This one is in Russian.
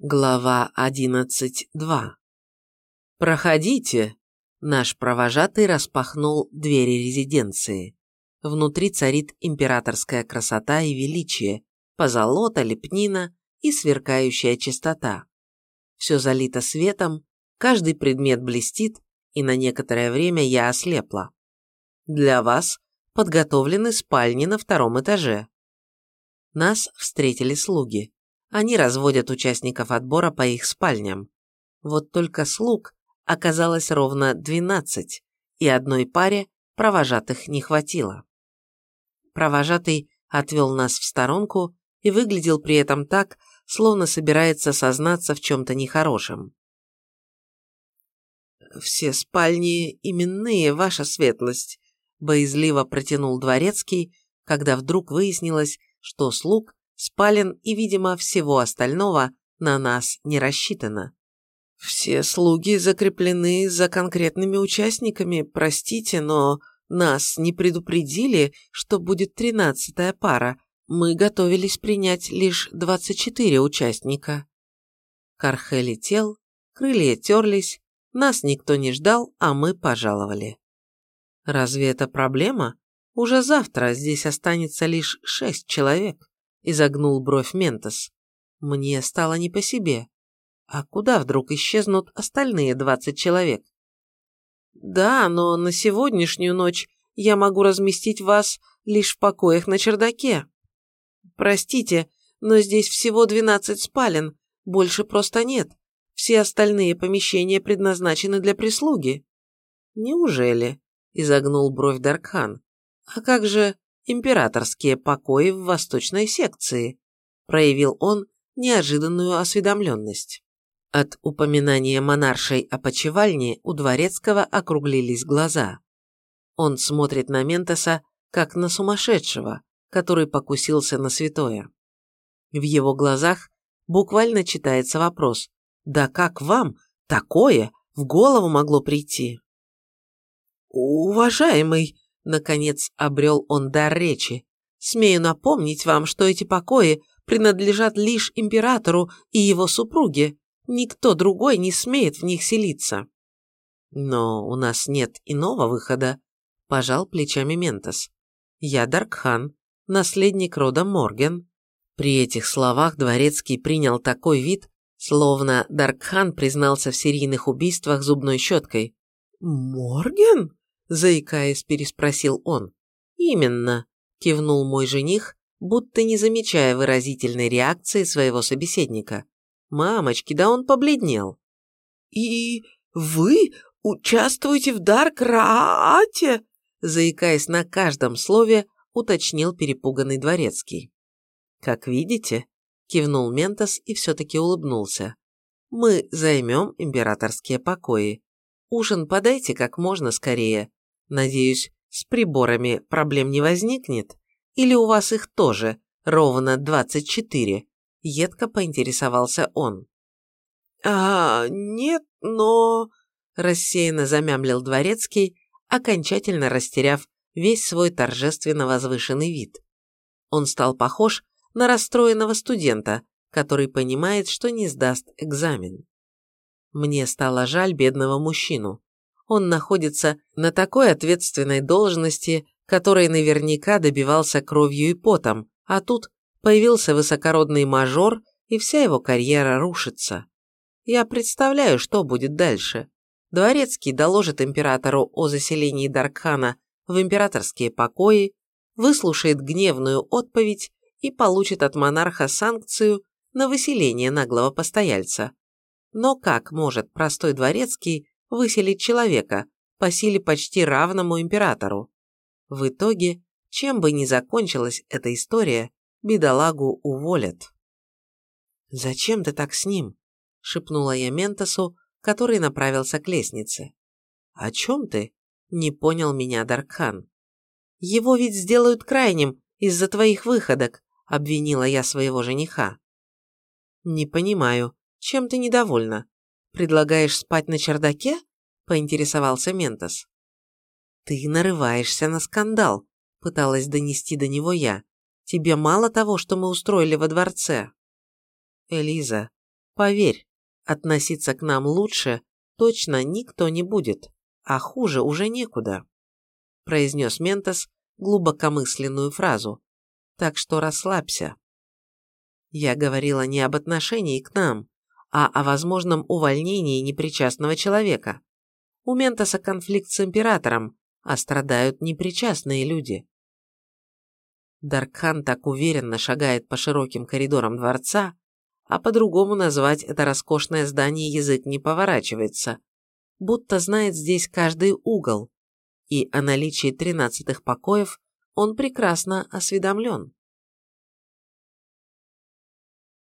Глава 11.2 «Проходите!» Наш провожатый распахнул двери резиденции. Внутри царит императорская красота и величие, позолота, лепнина и сверкающая чистота. Все залито светом, каждый предмет блестит, и на некоторое время я ослепла. Для вас подготовлены спальни на втором этаже. Нас встретили слуги. Они разводят участников отбора по их спальням. Вот только слуг оказалось ровно 12, и одной паре провожатых не хватило. Провожатый отвел нас в сторонку и выглядел при этом так, словно собирается сознаться в чем-то нехорошем. «Все спальни именные, ваша светлость», – боязливо протянул дворецкий, когда вдруг выяснилось, что слуг спален и, видимо, всего остального на нас не рассчитано. Все слуги закреплены за конкретными участниками, простите, но нас не предупредили, что будет тринадцатая пара. Мы готовились принять лишь двадцать четыре участника. Кархе летел, крылья терлись, нас никто не ждал, а мы пожаловали. Разве это проблема? Уже завтра здесь останется лишь шесть человек изогнул бровь Ментос. Мне стало не по себе. А куда вдруг исчезнут остальные двадцать человек? Да, но на сегодняшнюю ночь я могу разместить вас лишь в покоях на чердаке. Простите, но здесь всего двенадцать спален, больше просто нет. Все остальные помещения предназначены для прислуги. Неужели? Изогнул бровь Даркхан. А как же императорские покои в восточной секции», проявил он неожиданную осведомленность. От упоминания монаршей опочивальни у Дворецкого округлились глаза. Он смотрит на Ментоса, как на сумасшедшего, который покусился на святое. В его глазах буквально читается вопрос «Да как вам такое в голову могло прийти?» «Уважаемый», Наконец обрел он дар речи. «Смею напомнить вам, что эти покои принадлежат лишь императору и его супруге. Никто другой не смеет в них селиться». «Но у нас нет иного выхода», – пожал плечами Ментос. «Я Даркхан, наследник рода Морген». При этих словах Дворецкий принял такой вид, словно Даркхан признался в серийных убийствах зубной щеткой. «Морген?» Заикаясь, переспросил он. «Именно», – кивнул мой жених, будто не замечая выразительной реакции своего собеседника. «Мамочки, да он побледнел». «И вы участвуете в Даркраате?» заикаясь на каждом слове, уточнил перепуганный дворецкий. «Как видите», – кивнул Ментос и все-таки улыбнулся. «Мы займем императорские покои. Ужин подайте как можно скорее. Надеюсь, с приборами проблем не возникнет? Или у вас их тоже ровно 24? Едко поинтересовался он. «А, нет, но...» рассеянно замямлил дворецкий, окончательно растеряв весь свой торжественно возвышенный вид. Он стал похож на расстроенного студента, который понимает, что не сдаст экзамен. Мне стало жаль бедного мужчину он находится на такой ответственной должности, которой наверняка добивался кровью и потом, а тут появился высокородный мажор, и вся его карьера рушится. Я представляю, что будет дальше. Дворецкий доложит императору о заселении Даркхана в императорские покои, выслушает гневную отповедь и получит от монарха санкцию на выселение наглого постояльца. Но как может простой дворецкий выселить человека, по силе почти равному императору. В итоге, чем бы ни закончилась эта история, бедолагу уволят. «Зачем ты так с ним?» – шепнула я Ментосу, который направился к лестнице. «О чем ты?» – не понял меня Даркхан. «Его ведь сделают крайним из-за твоих выходок», – обвинила я своего жениха. «Не понимаю, чем ты недовольна? «Предлагаешь спать на чердаке?» – поинтересовался Ментос. «Ты нарываешься на скандал», – пыталась донести до него я. «Тебе мало того, что мы устроили во дворце?» «Элиза, Поверь, относиться к нам лучше точно никто не будет, а хуже уже некуда», произнес Ментос глубокомысленную фразу. «Так что расслабься». Я говорила не об отношении к нам, а о возможном увольнении непричастного человека. У Ментоса конфликт с императором, а страдают непричастные люди. Даркхан так уверенно шагает по широким коридорам дворца, а по-другому назвать это роскошное здание язык не поворачивается, будто знает здесь каждый угол, и о наличии тринадцатых покоев он прекрасно осведомлен.